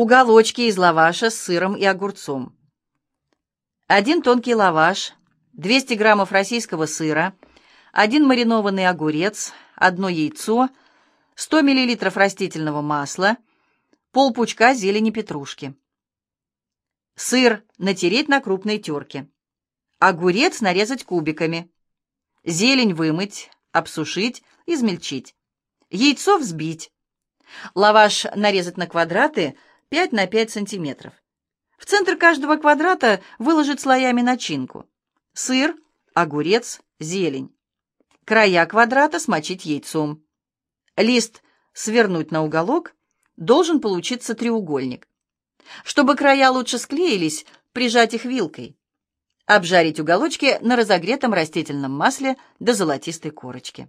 Уголочки из лаваша с сыром и огурцом. Один тонкий лаваш, 200 граммов российского сыра, один маринованный огурец, одно яйцо, 100 миллилитров растительного масла, полпучка зелени петрушки. Сыр натереть на крупной терке. Огурец нарезать кубиками. Зелень вымыть, обсушить, измельчить. Яйцо взбить. Лаваш нарезать на квадраты 5 на 5 сантиметров. В центр каждого квадрата выложить слоями начинку. Сыр, огурец, зелень. Края квадрата смочить яйцом. Лист свернуть на уголок, должен получиться треугольник. Чтобы края лучше склеились, прижать их вилкой. Обжарить уголочки на разогретом растительном масле до золотистой корочки.